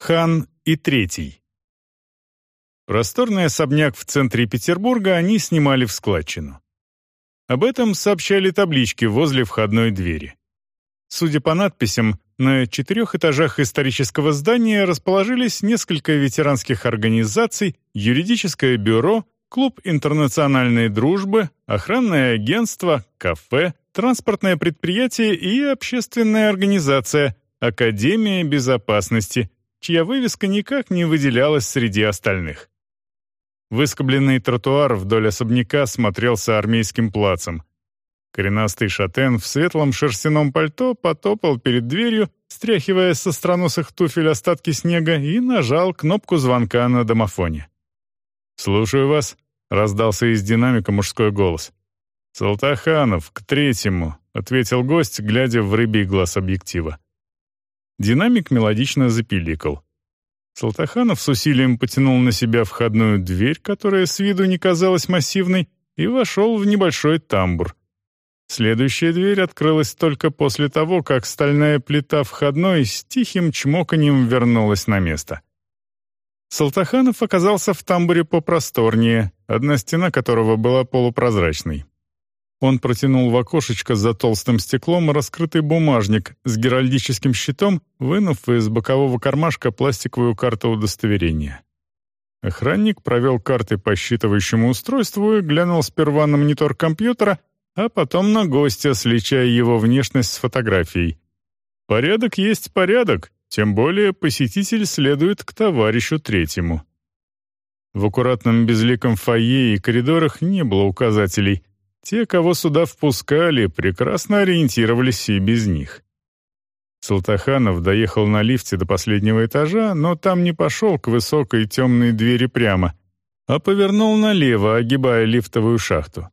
Хан и Третий. Просторный особняк в центре Петербурга они снимали в складчину. Об этом сообщали таблички возле входной двери. Судя по надписям, на четырех этажах исторического здания расположились несколько ветеранских организаций, юридическое бюро, клуб интернациональной дружбы, охранное агентство, кафе, транспортное предприятие и общественная организация «Академия безопасности», чья вывеска никак не выделялась среди остальных. Выскобленный тротуар вдоль особняка смотрелся армейским плацем. Коренастый шатен в светлом шерстяном пальто потопал перед дверью, стряхивая со страносых туфель остатки снега, и нажал кнопку звонка на домофоне. «Слушаю вас», — раздался из динамика мужской голос. «Салтаханов, к третьему», — ответил гость, глядя в рыбий глаз объектива. Динамик мелодично запиликал. Салтаханов с усилием потянул на себя входную дверь, которая с виду не казалась массивной, и вошел в небольшой тамбур. Следующая дверь открылась только после того, как стальная плита входной с тихим чмоканьем вернулась на место. Салтаханов оказался в тамбуре попросторнее, одна стена которого была полупрозрачной. Он протянул в окошечко за толстым стеклом раскрытый бумажник с геральдическим щитом, вынув из бокового кармашка пластиковую карту удостоверения. Охранник провел карты по считывающему устройству и глянул сперва на монитор компьютера, а потом на гостя, сличая его внешность с фотографией. Порядок есть порядок, тем более посетитель следует к товарищу третьему. В аккуратном безликом фойе и коридорах не было указателей, те, кого сюда впускали, прекрасно ориентировались и без них. Салтаханов доехал на лифте до последнего этажа, но там не пошел к высокой темной двери прямо, а повернул налево, огибая лифтовую шахту.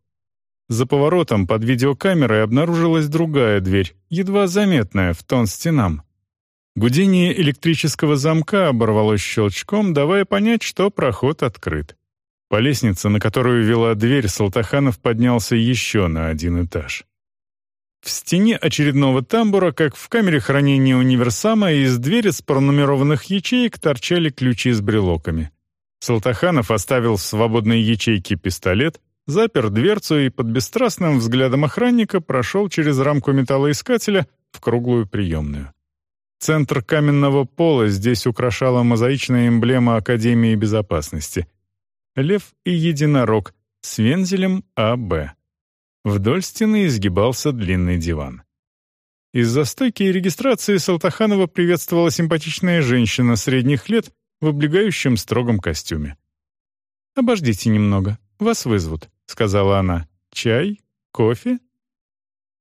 За поворотом под видеокамерой обнаружилась другая дверь, едва заметная, в тон стенам. Гудение электрического замка оборвалось щелчком, давая понять, что проход открыт. По лестнице, на которую вела дверь, Салтаханов поднялся еще на один этаж. В стене очередного тамбура, как в камере хранения универсама, из двери с пронумерованных ячеек торчали ключи с брелоками. Салтаханов оставил в свободной ячейке пистолет, запер дверцу и под бесстрастным взглядом охранника прошел через рамку металлоискателя в круглую приемную. Центр каменного пола здесь украшала мозаичная эмблема Академии безопасности лев и единорог с вензелем АБ. Вдоль стены изгибался длинный диван. Из-за стойки регистрации Салтаханова приветствовала симпатичная женщина средних лет в облегающем строгом костюме. «Обождите немного, вас вызовут», — сказала она. «Чай? Кофе?»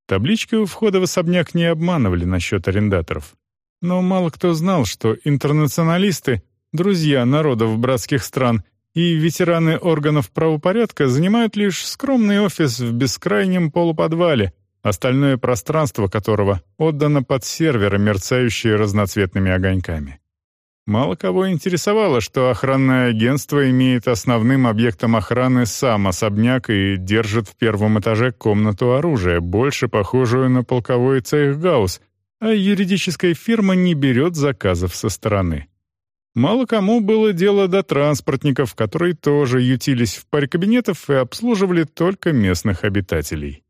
Таблички у входа в особняк не обманывали насчет арендаторов. Но мало кто знал, что интернационалисты, друзья народов братских стран, и ветераны органов правопорядка занимают лишь скромный офис в бескрайнем полуподвале, остальное пространство которого отдано под серверы, мерцающие разноцветными огоньками. Мало кого интересовало, что охранное агентство имеет основным объектом охраны сам особняк и держит в первом этаже комнату оружия, больше похожую на полковой цех Гаусс, а юридическая фирма не берет заказов со стороны. Мало кому было дело до транспортников, которые тоже ютились в паре кабинетов и обслуживали только местных обитателей.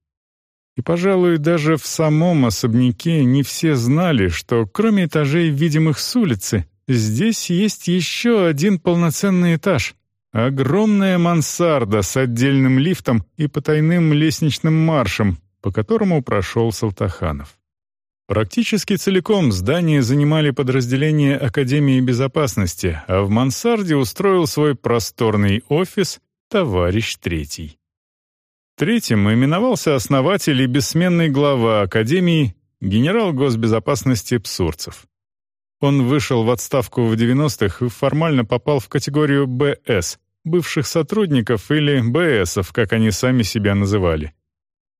И, пожалуй, даже в самом особняке не все знали, что кроме этажей, видимых с улицы, здесь есть еще один полноценный этаж — огромная мансарда с отдельным лифтом и потайным лестничным маршем, по которому прошел Салтаханов. Практически целиком здание занимали подразделения Академии безопасности, а в мансарде устроил свой просторный офис товарищ Третий. Третьим именовался основатель и бессменный глава Академии генерал госбезопасности Псурцев. Он вышел в отставку в 90-х и формально попал в категорию БС, бывших сотрудников или БСов, как они сами себя называли.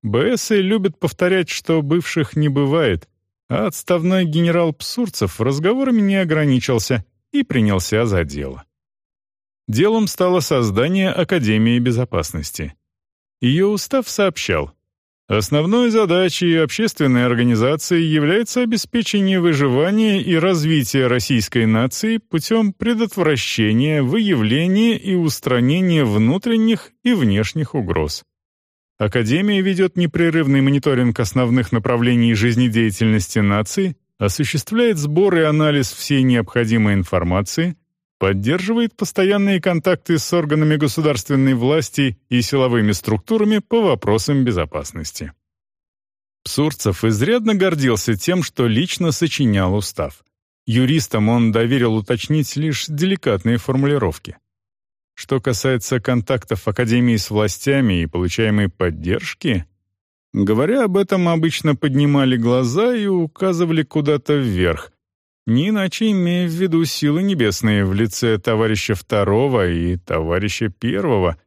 БСы любят повторять, что бывших не бывает, а отставной генерал Псурцев разговорами не ограничился и принялся за дело. Делом стало создание Академии безопасности. Ее устав сообщал, Основной задачей общественной организации является обеспечение выживания и развития российской нации путем предотвращения, выявления и устранения внутренних и внешних угроз. Академия ведет непрерывный мониторинг основных направлений жизнедеятельности нации, осуществляет сбор и анализ всей необходимой информации, поддерживает постоянные контакты с органами государственной власти и силовыми структурами по вопросам безопасности. Псурцев изрядно гордился тем, что лично сочинял устав. Юристам он доверил уточнить лишь деликатные формулировки. Что касается контактов Академии с властями и получаемой поддержки, говоря об этом, обычно поднимали глаза и указывали куда-то вверх, не иначе имея в виду силы небесные в лице товарища второго и товарища первого,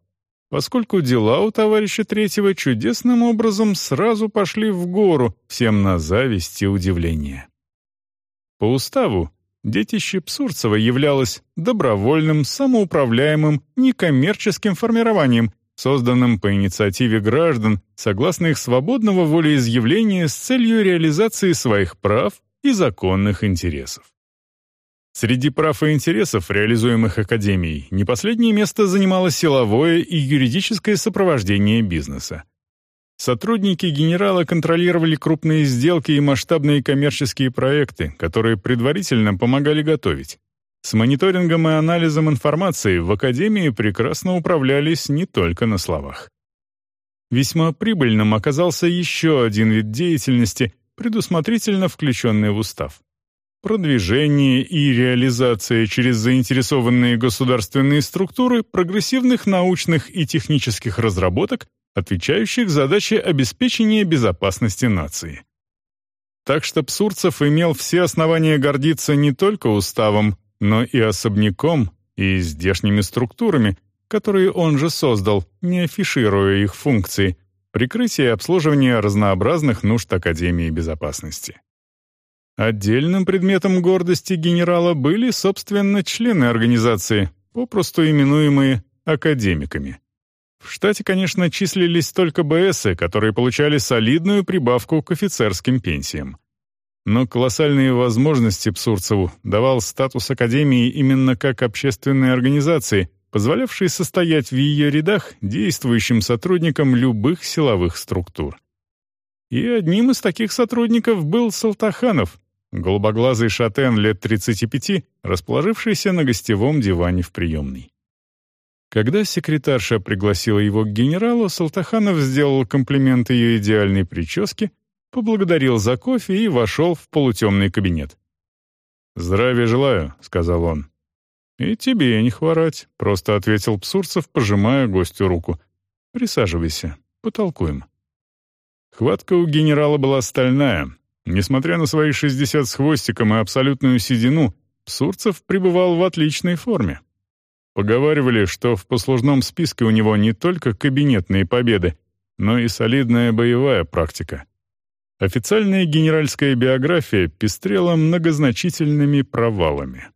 поскольку дела у товарища третьего чудесным образом сразу пошли в гору, всем на зависть и удивление. По уставу, детище Псурцева являлось добровольным, самоуправляемым, некоммерческим формированием, созданным по инициативе граждан, согласно их свободного волеизъявления с целью реализации своих прав и законных интересов. Среди прав и интересов, реализуемых Академией, не последнее место занимало силовое и юридическое сопровождение бизнеса. Сотрудники генерала контролировали крупные сделки и масштабные коммерческие проекты, которые предварительно помогали готовить. С мониторингом и анализом информации в Академии прекрасно управлялись не только на словах. Весьма прибыльным оказался еще один вид деятельности, предусмотрительно включенные в устав. Продвижение и реализация через заинтересованные государственные структуры прогрессивных научных и технических разработок, отвечающих задаче обеспечения безопасности нации. Так что Псурцев имел все основания гордиться не только уставом, но и особняком, и здешними структурами, которые он же создал, не афишируя их функции, прикрытие и обслуживание разнообразных нужд Академии безопасности. Отдельным предметом гордости генерала были, собственно, члены организации, попросту именуемые академиками. В штате, конечно, числились только БСы, которые получали солидную прибавку к офицерским пенсиям. Но колоссальные возможности Псурцеву давал статус Академии именно как общественной организации, позволявший состоять в ее рядах действующим сотрудникам любых силовых структур. И одним из таких сотрудников был Салтаханов, голубоглазый шатен лет 35, расположившийся на гостевом диване в приемной. Когда секретарша пригласила его к генералу, Салтаханов сделал комплимент ее идеальной прическе, поблагодарил за кофе и вошел в полутемный кабинет. «Здравия желаю», — сказал он. «И тебе не хворать», — просто ответил Псурцев, пожимая гостю руку. «Присаживайся, потолкуем». Хватка у генерала была стальная. Несмотря на свои 60 с хвостиком и абсолютную седину, Псурцев пребывал в отличной форме. Поговаривали, что в послужном списке у него не только кабинетные победы, но и солидная боевая практика. Официальная генеральская биография пестрела многозначительными провалами.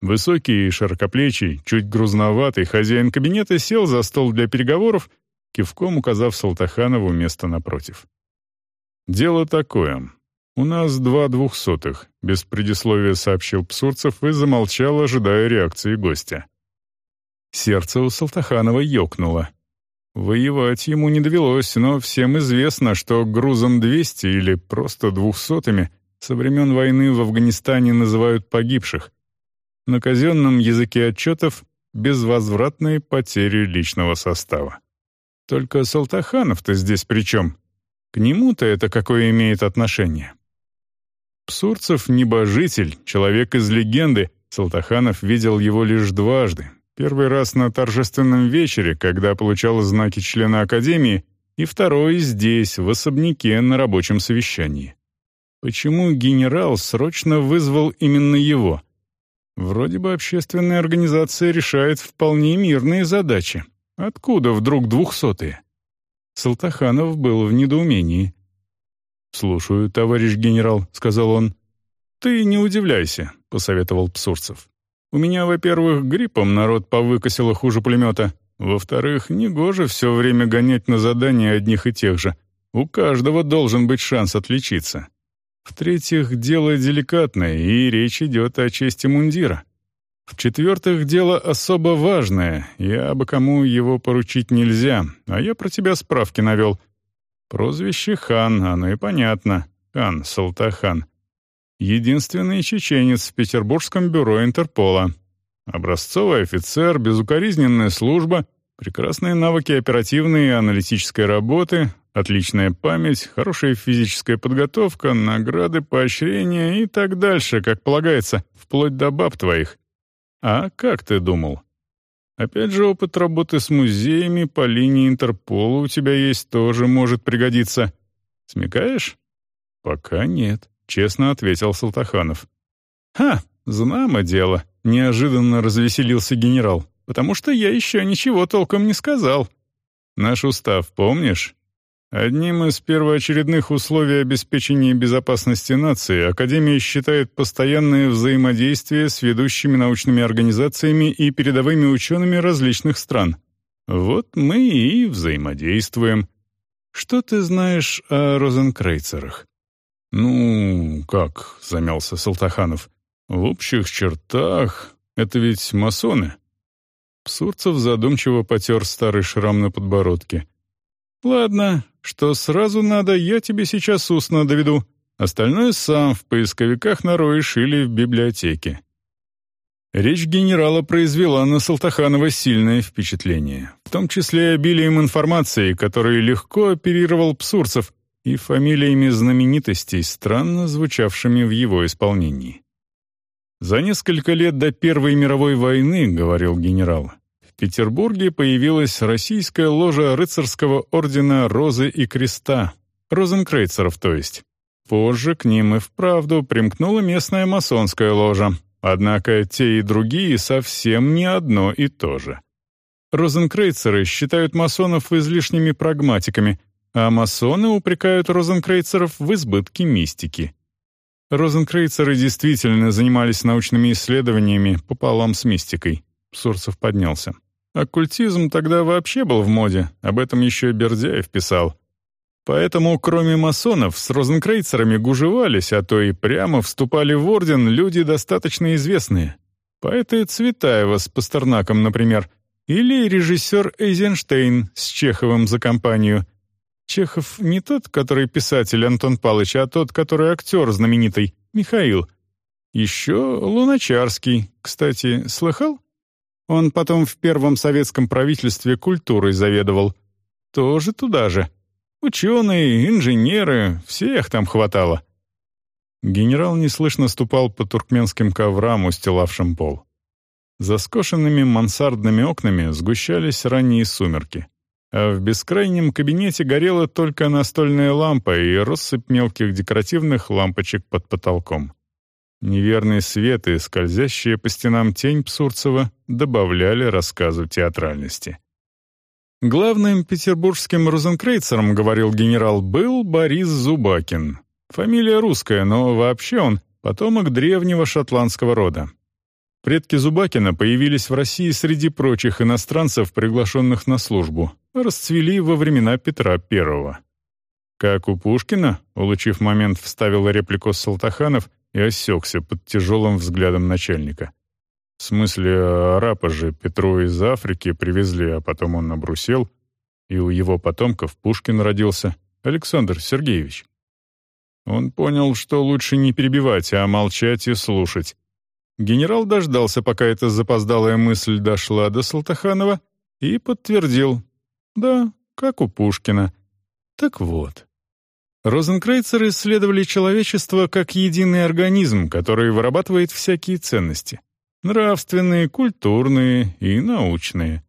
Высокий и широкоплечий, чуть грузноватый хозяин кабинета сел за стол для переговоров, кивком указав Салтаханову место напротив. «Дело такое. У нас два двухсотых», — без предисловия сообщил Псурцев и замолчал, ожидая реакции гостя. Сердце у Салтаханова ёкнуло. Воевать ему не довелось, но всем известно, что грузом 200 или просто двухсотыми со времен войны в Афганистане называют погибших, на казенном языке отчетов безвозвратные потери личного состава. Только Салтаханов-то здесь при чем? К нему-то это какое имеет отношение? Псурцев — небожитель, человек из легенды. Салтаханов видел его лишь дважды. Первый раз на торжественном вечере, когда получал знаки члена Академии, и второй здесь, в особняке, на рабочем совещании. Почему генерал срочно вызвал именно его? Вроде бы общественная организация решает вполне мирные задачи. Откуда вдруг двухсотые? Салтаханов был в недоумении. «Слушаю, товарищ генерал», — сказал он. «Ты не удивляйся», — посоветовал Псурцев. «У меня, во-первых, гриппом народ повыкосило хуже пулемета. Во-вторых, негоже все время гонять на задания одних и тех же. У каждого должен быть шанс отличиться. В-третьих, дело деликатное, и речь идет о чести мундира. В-четвертых, дело особо важное, я бы кому его поручить нельзя, а я про тебя справки навел. Прозвище Хан, оно и понятно. Хан Салтахан. Единственный чеченец в Петербургском бюро Интерпола. Образцовый офицер, безукоризненная служба, прекрасные навыки оперативной и аналитической работы, отличная память, хорошая физическая подготовка, награды, поощрения и так дальше, как полагается, вплоть до баб твоих. А как ты думал? Опять же, опыт работы с музеями по линии Интерпола у тебя есть, тоже может пригодиться. Смекаешь? Пока нет, честно ответил Салтаханов. Ха, знамо дело, неожиданно развеселился генерал, потому что я еще ничего толком не сказал. Наш устав помнишь? Одним из первоочередных условий обеспечения безопасности нации Академия считает постоянное взаимодействие с ведущими научными организациями и передовыми учеными различных стран. Вот мы и взаимодействуем. Что ты знаешь о розенкрейцерах? «Ну, как?» — замялся Салтаханов. «В общих чертах это ведь масоны». Псурцев задумчиво потер старый шрам на подбородке. «Ладно, что сразу надо, я тебе сейчас устно доведу. Остальное сам в поисковиках нароешь или в библиотеке». Речь генерала произвела на Салтаханова сильное впечатление, в том числе обилием информации, которой легко оперировал Псурцев, и фамилиями знаменитостей, странно звучавшими в его исполнении. «За несколько лет до Первой мировой войны, — говорил генерал, Петербурге появилась российская ложа рыцарского ордена Розы и Креста, розенкрейцеров то есть. Позже к ним и вправду примкнула местная масонская ложа, однако те и другие совсем не одно и то же. Розенкрейцеры считают масонов излишними прагматиками, а масоны упрекают розенкрейцеров в избытке мистики. Розенкрейцеры действительно занимались научными исследованиями пополам с мистикой. Сурцев поднялся. Оккультизм тогда вообще был в моде, об этом еще и Бердяев писал. Поэтому, кроме масонов, с розенкрейцерами гужевались, а то и прямо вступали в орден люди достаточно известные. Поэты Цветаева с Пастернаком, например, или режиссер Эйзенштейн с Чеховым за компанию. Чехов не тот, который писатель Антон Палыч, а тот, который актер знаменитый, Михаил. Еще Луначарский, кстати, слыхал? Он потом в первом советском правительстве культурой заведовал. Тоже туда же. Ученые, инженеры, всех там хватало. Генерал неслышно ступал по туркменским коврам, устилавшим пол. За скошенными мансардными окнами сгущались ранние сумерки, а в бескрайнем кабинете горела только настольная лампа и россыпь мелких декоративных лампочек под потолком. Неверный свет и скользящая по стенам тень Псурцева добавляли рассказу театральности. Главным петербургским розенкрейцером, говорил генерал, был Борис Зубакин. Фамилия русская, но вообще он потомок древнего шотландского рода. Предки Зубакина появились в России среди прочих иностранцев, приглашенных на службу, расцвели во времена Петра I. Как у Пушкина, улучив момент, вставил реплику Салтаханов, и осекся под тяжелым взглядом начальника. В смысле, арапа же Петру из Африки привезли, а потом он набрусел, и у его потомков Пушкин родился, Александр Сергеевич. Он понял, что лучше не перебивать, а молчать и слушать. Генерал дождался, пока эта запоздалая мысль дошла до Салтаханова, и подтвердил. «Да, как у Пушкина. Так вот, Розенкрейцеры исследовали человечество как единый организм, который вырабатывает всякие ценности. Нравственные, культурные и научные.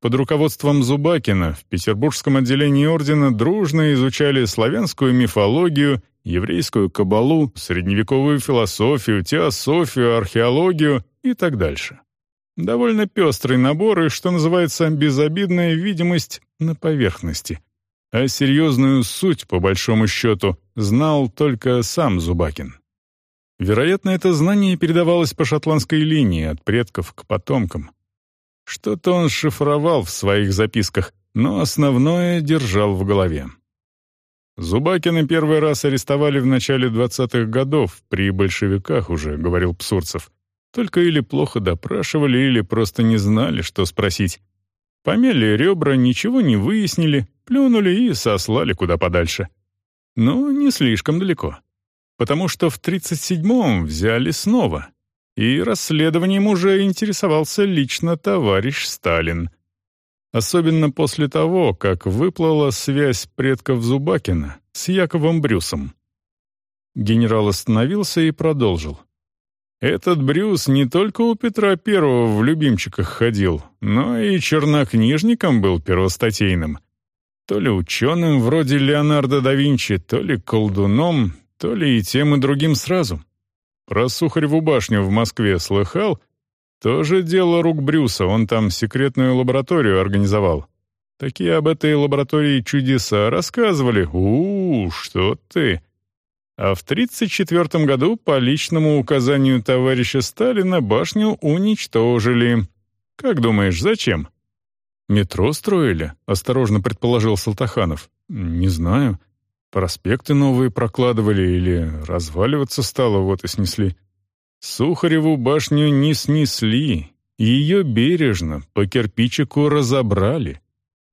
Под руководством Зубакина в Петербургском отделении ордена дружно изучали славянскую мифологию, еврейскую кабалу, средневековую философию, теософию, археологию и так дальше. Довольно пестрый набор и, что называется, безобидная видимость на поверхности — а серьезную суть, по большому счету, знал только сам Зубакин. Вероятно, это знание передавалось по шотландской линии от предков к потомкам. Что-то он шифровал в своих записках, но основное держал в голове. Зубакина первый раз арестовали в начале 20-х годов, при большевиках уже, говорил Псурцев. Только или плохо допрашивали, или просто не знали, что спросить. Помяли ребра, ничего не выяснили, плюнули и сослали куда подальше. Но не слишком далеко. Потому что в 37-м взяли снова. И расследованием уже интересовался лично товарищ Сталин. Особенно после того, как выплыла связь предков Зубакина с Яковом Брюсом. Генерал остановился и продолжил. Этот Брюс не только у Петра Первого в любимчиках ходил, но и чернокнижником был первостатейным. То ли ученым вроде Леонардо да Винчи, то ли колдуном, то ли и тем и другим сразу. Про Сухареву башню в Москве слыхал? Тоже дело рук Брюса, он там секретную лабораторию организовал. Такие об этой лаборатории чудеса рассказывали. у, -у что ты! А в 1934 году по личному указанию товарища Сталина башню уничтожили. Как думаешь, зачем? «Метро строили?» — осторожно предположил Салтаханов. «Не знаю. Проспекты новые прокладывали или разваливаться стало, вот и снесли». Сухареву башню не снесли, ее бережно по кирпичику разобрали,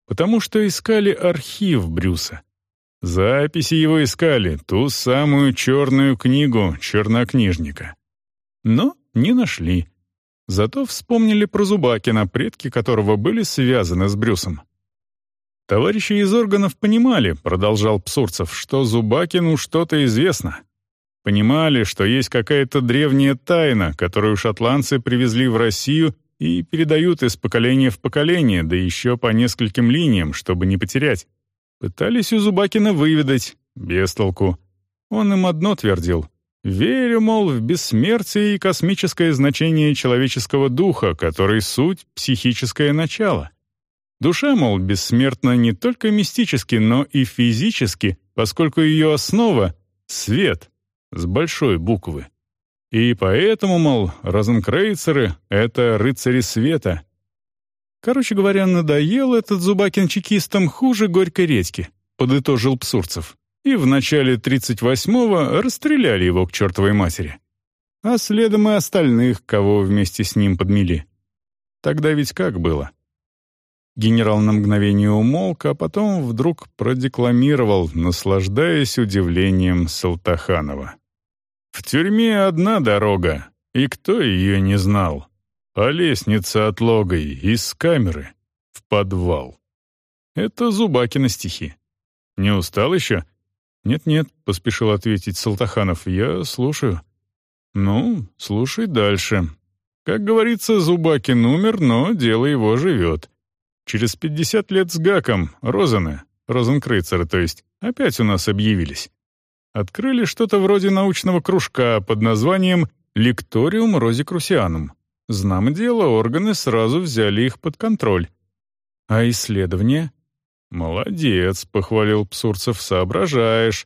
потому что искали архив Брюса. Записи его искали, ту самую черную книгу чернокнижника. Но не нашли. Зато вспомнили про Зубакина, предки которого были связаны с Брюсом. Товарищи из органов понимали, продолжал Псурцев, что Зубакину что-то известно. Понимали, что есть какая-то древняя тайна, которую шотландцы привезли в Россию и передают из поколения в поколение, да еще по нескольким линиям, чтобы не потерять. Пытались у Зубакина выведать, без толку. Он им одно твердил. «Верю, мол, в бессмертие и космическое значение человеческого духа, который суть — психическое начало. Душа, мол, бессмертна не только мистически, но и физически, поскольку ее основа — свет, с большой буквы. И поэтому, мол, розенкрейцеры — это рыцари света, Короче говоря, надоел этот Зубакин чекистам хуже горькой редьки, подытожил Псурцев. И в начале 38-го расстреляли его к чертовой матери. А следом и остальных, кого вместе с ним подмели. Тогда ведь как было? Генерал на мгновение умолк, а потом вдруг продекламировал, наслаждаясь удивлением Салтаханова. «В тюрьме одна дорога, и кто ее не знал?» а лестница отлогой из камеры в подвал. Это Зубакина стихи. Не устал еще? Нет-нет, поспешил ответить Салтаханов. Я слушаю. Ну, слушай дальше. Как говорится, Зубакин умер, но дело его живет. Через пятьдесят лет с Гаком, Розены, Розенкрейцеры, то есть, опять у нас объявились. Открыли что-то вроде научного кружка под названием «Лекториум Розикрусианум». Знамо дело, органы сразу взяли их под контроль. А исследования? Молодец, похвалил Псурцев, соображаешь.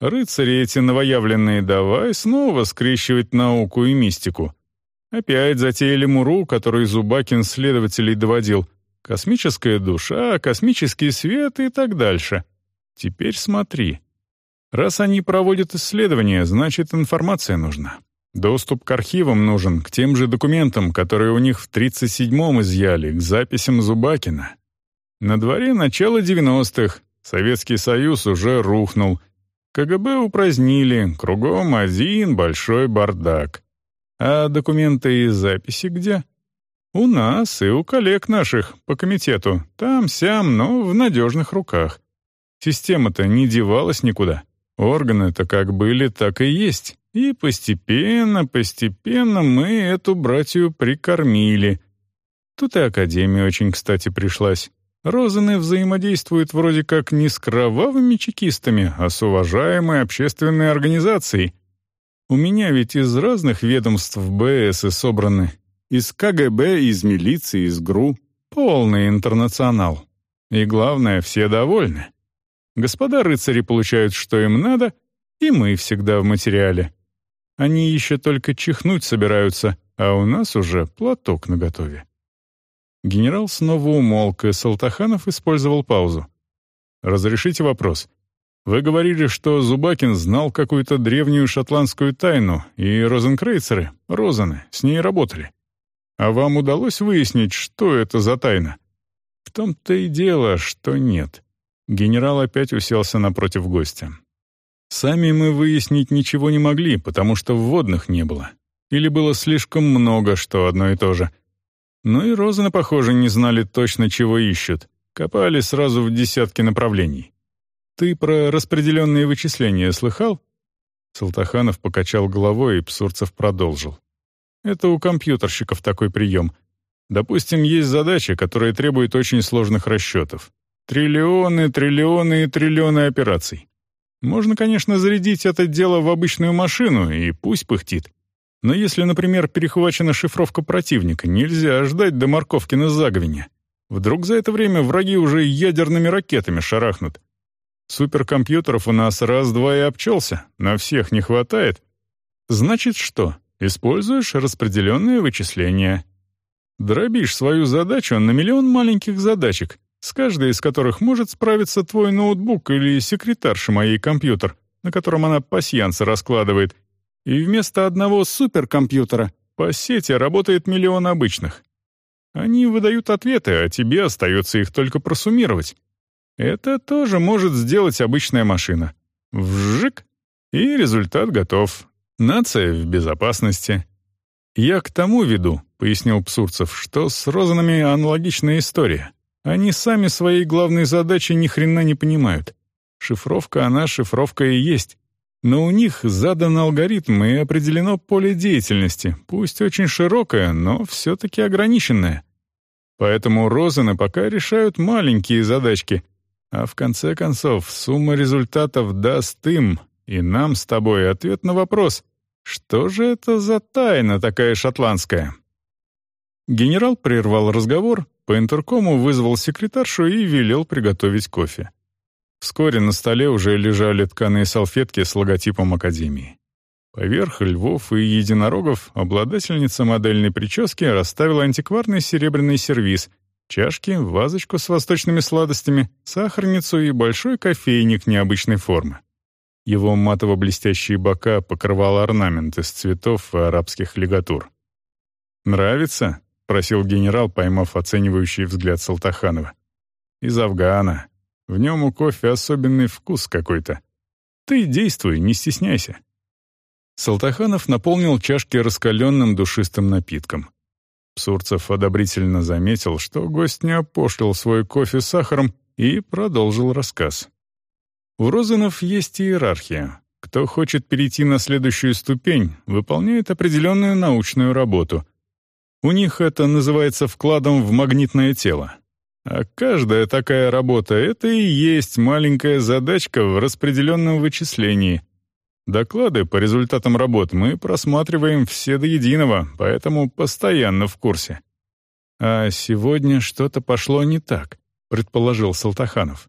Рыцари эти новоявленные давай снова скрещивать науку и мистику. Опять затеяли муру, который Зубакин следователей доводил. Космическая душа, космический свет и так дальше. Теперь смотри. Раз они проводят исследования, значит, информация нужна. Доступ к архивам нужен, к тем же документам, которые у них в 37-м изъяли, к записям Зубакина. На дворе начало 90-х, Советский Союз уже рухнул. КГБ упразднили, кругом один большой бардак. А документы и записи где? У нас и у коллег наших по комитету. Там-сям, но в надежных руках. Система-то не девалась никуда. Органы-то как были, так и есть. И постепенно, постепенно мы эту братью прикормили. Тут и Академия очень кстати пришлась. Розаны взаимодействуют вроде как не с кровавыми чекистами, а с уважаемой общественной организацией. У меня ведь из разных ведомств БС и собраны. Из КГБ, из милиции, из ГРУ. Полный интернационал. И главное, все довольны. Господа рыцари получают, что им надо, и мы всегда в материале. Они еще только чихнуть собираются, а у нас уже платок наготове. Генерал снова умолк, и Салтаханов использовал паузу. «Разрешите вопрос. Вы говорили, что Зубакин знал какую-то древнюю шотландскую тайну, и розенкрейцеры, розаны, с ней работали. А вам удалось выяснить, что это за тайна? В том-то и дело, что нет. Генерал опять уселся напротив гостя. Сами мы выяснить ничего не могли, потому что вводных не было. Или было слишком много, что одно и то же. Ну и Розаны, похоже, не знали точно, чего ищут. Копали сразу в десятки направлений. Ты про распределенные вычисления слыхал? Салтаханов покачал головой, и Псурцев продолжил. Это у компьютерщиков такой прием. Допустим, есть задача, которая требует очень сложных расчетов. Триллионы, триллионы и триллионы операций. Можно, конечно, зарядить это дело в обычную машину, и пусть пыхтит. Но если, например, перехвачена шифровка противника, нельзя ждать до морковки на заговине. Вдруг за это время враги уже ядерными ракетами шарахнут. Суперкомпьютеров у нас раз-два и обчелся, на всех не хватает. Значит что? Используешь распределенные вычисления. Дробишь свою задачу на миллион маленьких задачек, с каждой из которых может справиться твой ноутбук или секретарша моей компьютер, на котором она пасьянцы раскладывает, и вместо одного суперкомпьютера по сети работает миллион обычных. Они выдают ответы, а тебе остается их только просуммировать. Это тоже может сделать обычная машина. Вжик, и результат готов. Нация в безопасности. «Я к тому веду», — пояснил Псурцев, «что с Розанами аналогичная история. Они сами своей главной задачи ни хрена не понимают. Шифровка она шифровка и есть. Но у них задан алгоритм и определено поле деятельности, пусть очень широкое, но все-таки ограниченное. Поэтому Розаны пока решают маленькие задачки, а в конце концов сумма результатов даст им, и нам с тобой ответ на вопрос, что же это за тайна такая шотландская? Генерал прервал разговор, по интеркому вызвал секретаршу и велел приготовить кофе. Вскоре на столе уже лежали тканые салфетки с логотипом Академии. Поверх львов и единорогов обладательница модельной прически расставила антикварный серебряный сервиз, чашки, вазочку с восточными сладостями, сахарницу и большой кофейник необычной формы. Его матово-блестящие бока покрывал орнамент из цветов и арабских лигатур. «Нравится?» — просил генерал, поймав оценивающий взгляд Салтаханова. «Из Афгана. В нем у кофе особенный вкус какой-то. Ты действуй, не стесняйся». Салтаханов наполнил чашки раскаленным душистым напитком. Псурцев одобрительно заметил, что гость не опошлил свой кофе сахаром и продолжил рассказ. У Розанов есть иерархия. Кто хочет перейти на следующую ступень, выполняет определенную научную работу. У них это называется вкладом в магнитное тело. А каждая такая работа — это и есть маленькая задачка в распределенном вычислении. Доклады по результатам работ мы просматриваем все до единого, поэтому постоянно в курсе. «А сегодня что-то пошло не так», — предположил Салтаханов.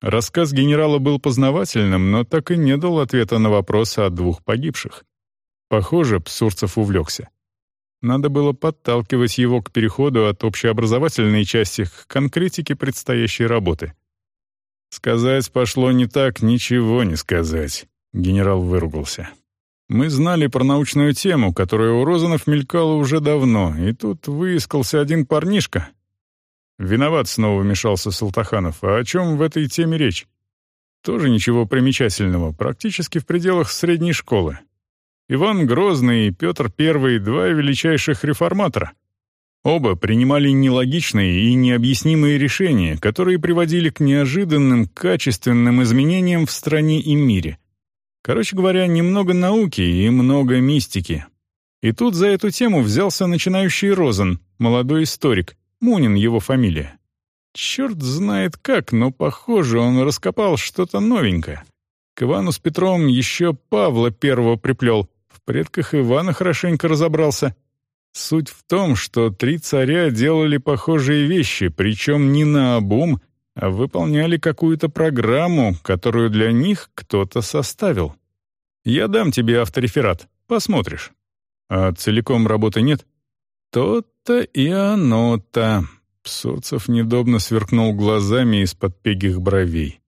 Рассказ генерала был познавательным, но так и не дал ответа на вопрос о двух погибших. Похоже, Псурцев увлекся. Надо было подталкивать его к переходу от общеобразовательной части к конкретике предстоящей работы. «Сказать пошло не так, ничего не сказать», — генерал выругался. «Мы знали про научную тему, которая у Розанов мелькала уже давно, и тут выискался один парнишка, «Виноват», — снова вмешался Салтаханов. «А о чем в этой теме речь?» «Тоже ничего примечательного, практически в пределах средней школы. Иван Грозный и Петр I — два величайших реформатора. Оба принимали нелогичные и необъяснимые решения, которые приводили к неожиданным, качественным изменениям в стране и мире. Короче говоря, немного науки и много мистики. И тут за эту тему взялся начинающий Розен, молодой историк — Мунин его фамилия. Черт знает как, но, похоже, он раскопал что-то новенькое. К Ивану с Петром еще Павла первого приплел, предках Ивана хорошенько разобрался. Суть в том, что три царя делали похожие вещи, причем не на обум, а выполняли какую-то программу, которую для них кто-то составил. Я дам тебе автореферат, посмотришь. А целиком работы нет? То-то и оно-то. Псурцев недобно сверкнул глазами из-под пегих бровей.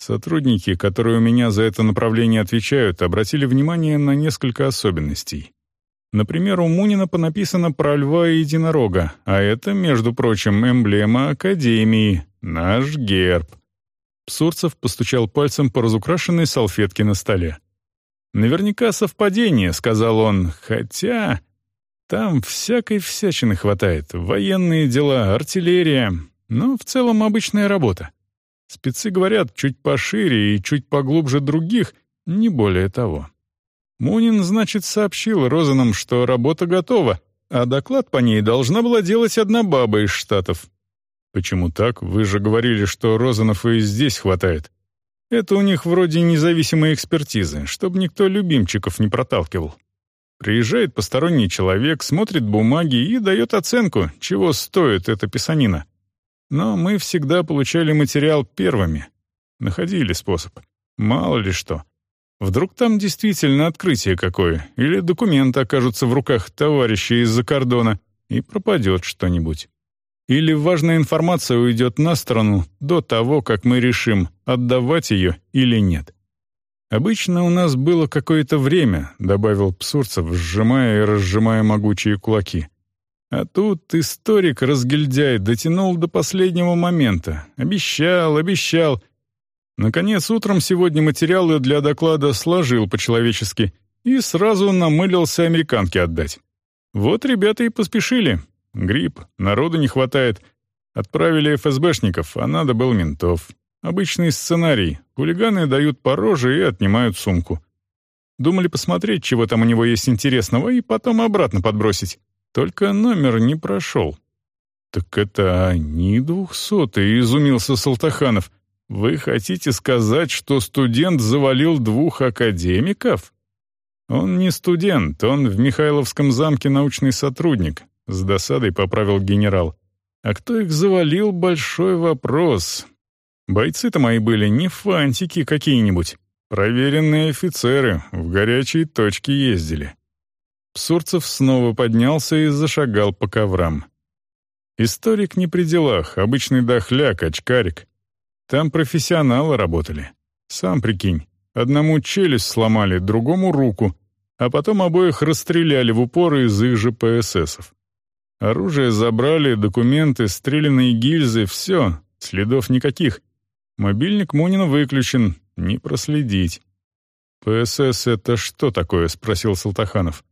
Сотрудники, которые у меня за это направление отвечают, обратили внимание на несколько особенностей. Например, у Мунина понаписано про льва и единорога, а это, между прочим, эмблема Академии, наш герб. Сурцев постучал пальцем по разукрашенной салфетке на столе. «Наверняка совпадение», — сказал он, — «хотя...» Там всякой всячины хватает. Военные дела, артиллерия. Но в целом обычная работа. Спецы говорят, чуть пошире и чуть поглубже других, не более того. Мунин, значит, сообщил Розанам, что работа готова, а доклад по ней должна была делать одна баба из Штатов. Почему так? Вы же говорили, что Розанов и здесь хватает. Это у них вроде независимой экспертизы, чтобы никто любимчиков не проталкивал. Приезжает посторонний человек, смотрит бумаги и дает оценку, чего стоит эта писанина. Но мы всегда получали материал первыми. Находили способ. Мало ли что. Вдруг там действительно открытие какое, или документы окажутся в руках товарища из-за кордона, и пропадет что-нибудь. Или важная информация уйдет на сторону до того, как мы решим, отдавать ее или нет. «Обычно у нас было какое-то время», — добавил Псурцев, сжимая и разжимая могучие кулаки. А тут историк-разгильдяй дотянул до последнего момента. Обещал, обещал. Наконец, утром сегодня материалы для доклада сложил по-человечески и сразу намылился американке отдать. Вот ребята и поспешили. Грипп, народу не хватает. Отправили ФСБшников, а надо было ментов. Обычный сценарий. Хулиганы дают по роже и отнимают сумку. Думали посмотреть, чего там у него есть интересного, и потом обратно подбросить. Только номер не прошел. «Так это они двухсотые», — изумился Салтаханов. «Вы хотите сказать, что студент завалил двух академиков?» «Он не студент, он в Михайловском замке научный сотрудник», — с досадой поправил генерал. «А кто их завалил — большой вопрос. Бойцы-то мои были не фантики какие-нибудь. Проверенные офицеры, в горячие точки ездили. Псурцев снова поднялся и зашагал по коврам. Историк не при делах, обычный дохляк, очкарик. Там профессионалы работали. Сам прикинь, одному челюсть сломали, другому руку, а потом обоих расстреляли в упор из их же ПССов. Оружие забрали, документы, стрелянные гильзы, все, следов никаких. Мобильник Мунина выключен, не проследить. «ПСС — это что такое?» — спросил Салтаханов.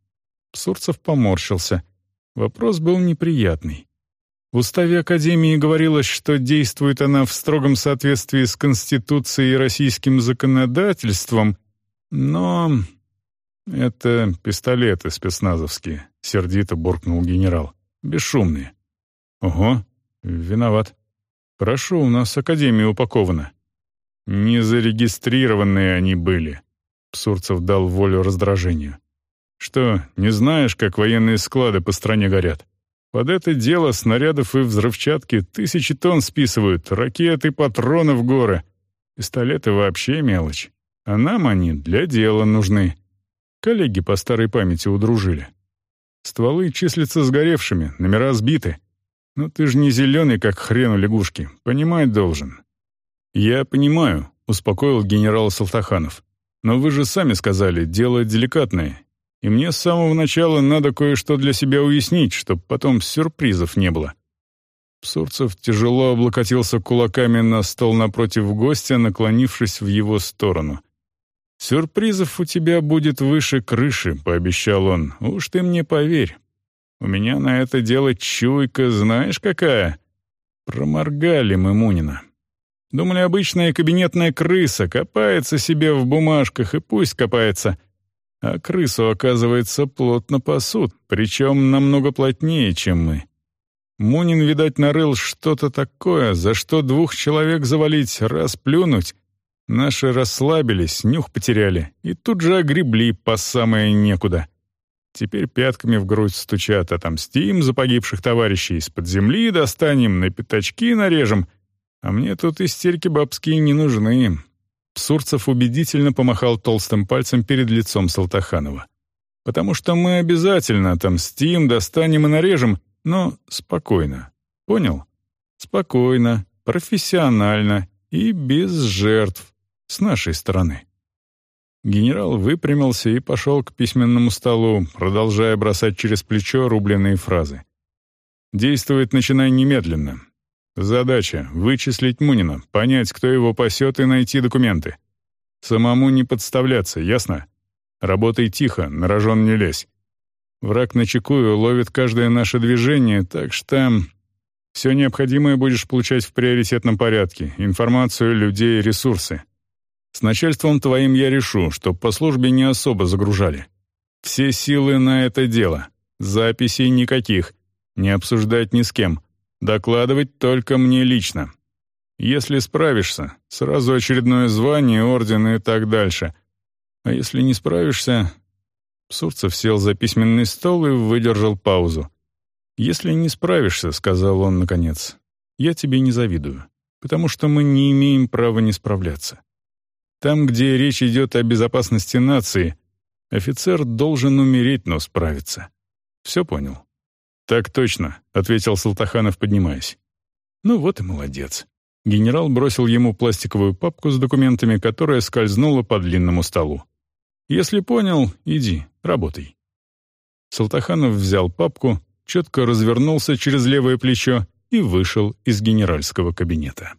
Сурцев поморщился. Вопрос был неприятный. В уставе Академии говорилось, что действует она в строгом соответствии с Конституцией и российским законодательством, но... «Это пистолеты спецназовские», — сердито буркнул генерал. «Бесшумные». «Ого, виноват. Хорошо, у нас Академия упакована». «Незарегистрированные они были», — Псурцев дал волю раздражению. «Что, не знаешь, как военные склады по стране горят? Под это дело снарядов и взрывчатки тысячи тонн списывают, ракеты, патроны в горы. Пистолеты вообще мелочь. А нам они для дела нужны. Коллеги по старой памяти удружили. Стволы числятся сгоревшими, номера сбиты. «Ну ты же не зеленый, как хрен у лягушки. Понимать должен». «Я понимаю», — успокоил генерал Салтаханов. «Но вы же сами сказали, дело деликатное. И мне с самого начала надо кое-что для себя уяснить, чтобы потом сюрпризов не было». Псурцев тяжело облокотился кулаками на стол напротив гостя, наклонившись в его сторону. «Сюрпризов у тебя будет выше крыши», — пообещал он. «Уж ты мне поверь. У меня на это дело чуйка, знаешь какая? Проморгали мы Мунина. Думали, обычная кабинетная крыса копается себе в бумажках, и пусть копается. А крысу, оказывается, плотно пасут, причем намного плотнее, чем мы. Мунин, видать, нарыл что-то такое, за что двух человек завалить, расплюнуть. Наши расслабились, нюх потеряли и тут же огребли по самое некуда. Теперь пятками в грудь стучат, отомстим за погибших товарищей, из-под земли достанем, на пятачки нарежем. А мне тут истерики бабские не нужны. Сурцев убедительно помахал толстым пальцем перед лицом Салтаханова. «Потому что мы обязательно отомстим, достанем и нарежем, но спокойно. Понял? Спокойно, профессионально и без жертв. С нашей стороны. Генерал выпрямился и пошел к письменному столу, продолжая бросать через плечо рубленые фразы. «Действовать начинай немедленно. Задача — вычислить Мунина, понять, кто его пасет и найти документы. Самому не подставляться, ясно? Работай тихо, на рожон не лезь. Враг на чеку ловит каждое наше движение, так что все необходимое будешь получать в приоритетном порядке, информацию, людей, ресурсы. С начальством твоим я решу, чтоб по службе не особо загружали. Все силы на это дело. Записей никаких. Не обсуждать ни с кем. Докладывать только мне лично. Если справишься, сразу очередное звание, орден и так дальше. А если не справишься... Сурцев сел за письменный стол и выдержал паузу. «Если не справишься», — сказал он наконец, — «я тебе не завидую, потому что мы не имеем права не справляться. Там, где речь идет о безопасности нации, офицер должен умереть, но справиться. Все понял?» «Так точно», — ответил Салтаханов, поднимаясь. «Ну вот и молодец». Генерал бросил ему пластиковую папку с документами, которая скользнула по длинному столу. «Если понял, иди, работай». Салтаханов взял папку, четко развернулся через левое плечо и вышел из генеральского кабинета.